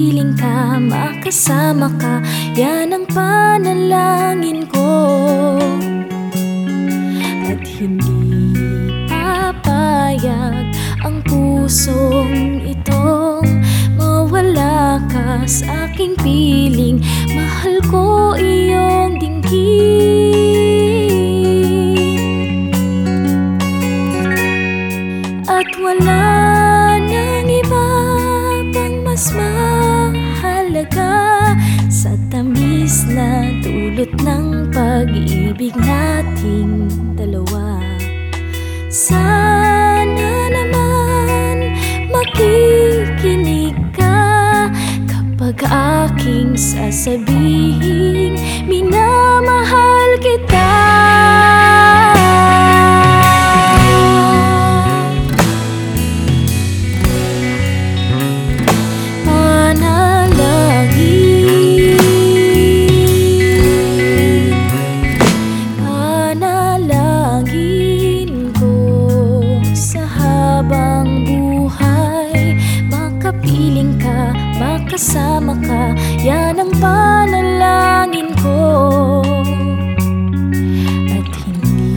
Makapiling ka, makasama ka Yan ang panalangin ko. At hindi papayag ang pusong itong Mawala ka sa aking piling. Mahal ko iyong dinggin At wala nang iba pang mas mahalaga dulot ng pag-ibig nating dalawa. Sana naman makikinig ka Kapag aking sasabihin Minamahal kita makasama ka Yan ang panalangin ko. At hindi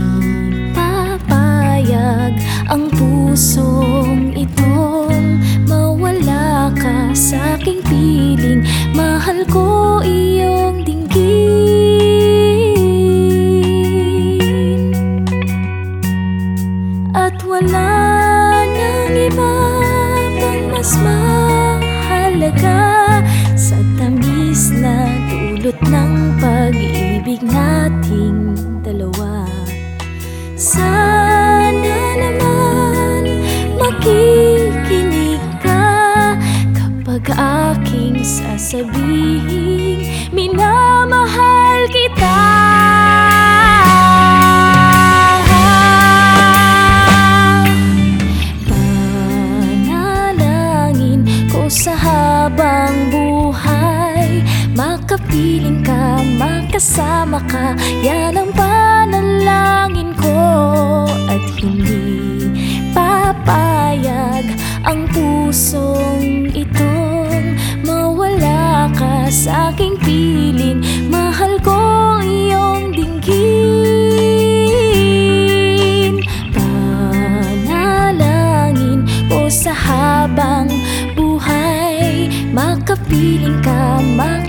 papayag ang pusong itong Mawala ka sa aking piling. Mahal ko iyong dulot ng pag-ibig nating dalawa Sana naman makikinig ka Kapag aking sasabihin Minamahal kita. Sa habang buhay Makapiling ka, makasama ka Yan ang panalangin ko. At hindi papayag ang pusong itong Mawala ka sa aking piling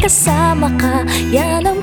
makasama ka. Yan ang